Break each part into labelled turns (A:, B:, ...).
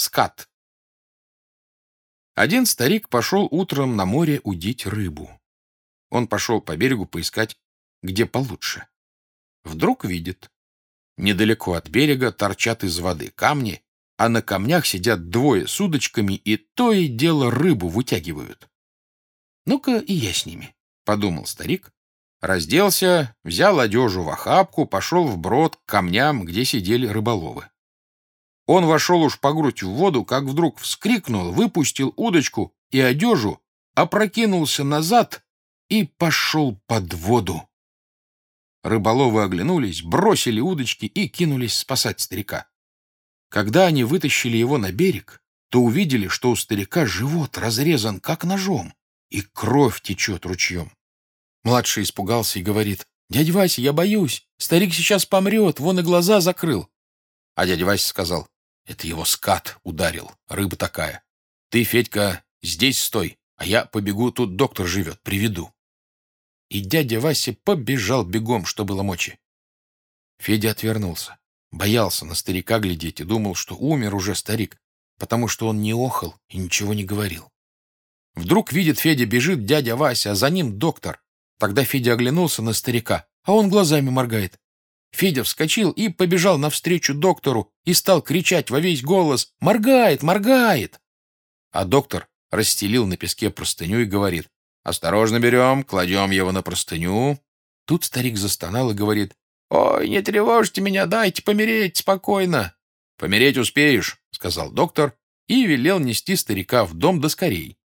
A: Скат. Один старик пошел утром на море удить рыбу. Он пошел по берегу поискать, где получше. Вдруг видит. Недалеко от берега торчат из воды камни, а на камнях сидят двое с удочками и то и дело рыбу вытягивают. «Ну-ка и я с ними», — подумал старик. Разделся, взял одежу в охапку, пошел вброд к камням, где сидели рыболовы. Он вошел уж по грудь в воду, как вдруг вскрикнул, выпустил удочку и одежу, опрокинулся назад и пошел под воду. Рыболовы оглянулись, бросили удочки и кинулись спасать старика. Когда они вытащили его на берег, то увидели, что у старика живот разрезан, как ножом, и кровь течет ручьем. Младший испугался и говорит, «Дядя Вася, я боюсь, старик сейчас помрет, вон и глаза закрыл». А дядя Вася сказал, это его скат ударил, рыба такая. Ты, Федька, здесь стой, а я побегу, тут доктор живет, приведу. И дядя Вася побежал бегом, что было мочи. Федя отвернулся, боялся на старика глядеть и думал, что умер уже старик, потому что он не охал и ничего не говорил. Вдруг видит Федя, бежит дядя Вася, а за ним доктор. Тогда Федя оглянулся на старика, а он глазами моргает. Федя вскочил и побежал навстречу доктору и стал кричать во весь голос «Моргает! Моргает!». А доктор расстелил на песке простыню и говорит «Осторожно берем, кладем его на простыню». Тут старик застонал и говорит «Ой, не тревожьте меня, дайте помереть спокойно». «Помереть успеешь», — сказал доктор и велел нести старика в дом до скорей.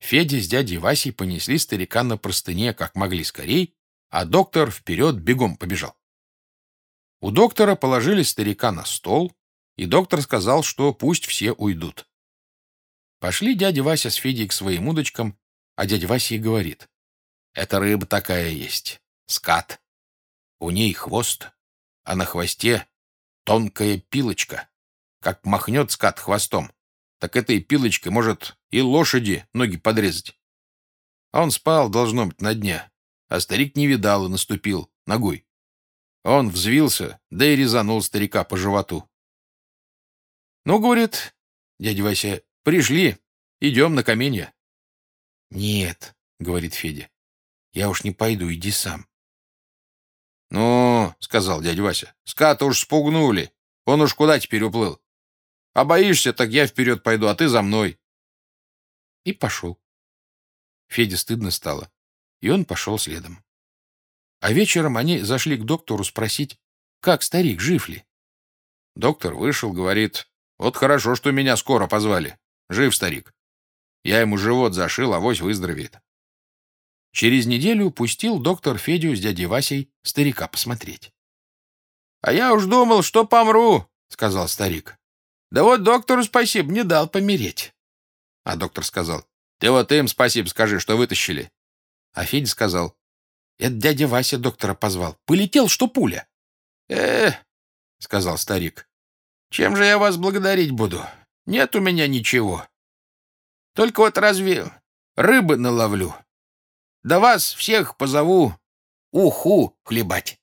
A: Федя с дядей Васей понесли старика на простыне как могли скорей, а доктор вперед бегом побежал. У доктора положили старика на стол, и доктор сказал, что пусть все уйдут. Пошли дядя Вася с Федей к своим удочкам, а дядя Вася и говорит. «Это рыба такая есть, скат. У ней хвост, а на хвосте тонкая пилочка. Как махнет скат хвостом, так этой пилочкой может и лошади ноги подрезать. А он спал, должно быть, на дне, а старик не видал и наступил ногой. Он взвился, да и резанул старика по животу. «Ну, — говорит дядя Вася, — пришли, идем на каменья». «Нет, — говорит Федя, — я уж не пойду, иди сам». «Ну, — сказал дядя Вася, — ската уж спугнули, он уж куда теперь уплыл? А боишься, так я вперед пойду, а ты за мной». И пошел. Феде стыдно стало, и он пошел следом. А вечером они зашли к доктору спросить, как старик, жив ли. Доктор вышел, говорит, вот хорошо, что меня скоро позвали. Жив старик. Я ему живот зашил, авось выздоровеет. Через неделю пустил доктор Федю с дядей Васей старика посмотреть. — А я уж думал, что помру, — сказал старик. — Да вот доктору спасибо, не дал помереть. А доктор сказал, — Ты вот им спасибо скажи, что вытащили. А Федя сказал, это дядя Вася доктора позвал. Полетел, что пуля. э сказал старик, — чем же я вас благодарить буду? Нет у меня ничего. Только вот разве рыбы наловлю? Да вас всех позову уху хлебать.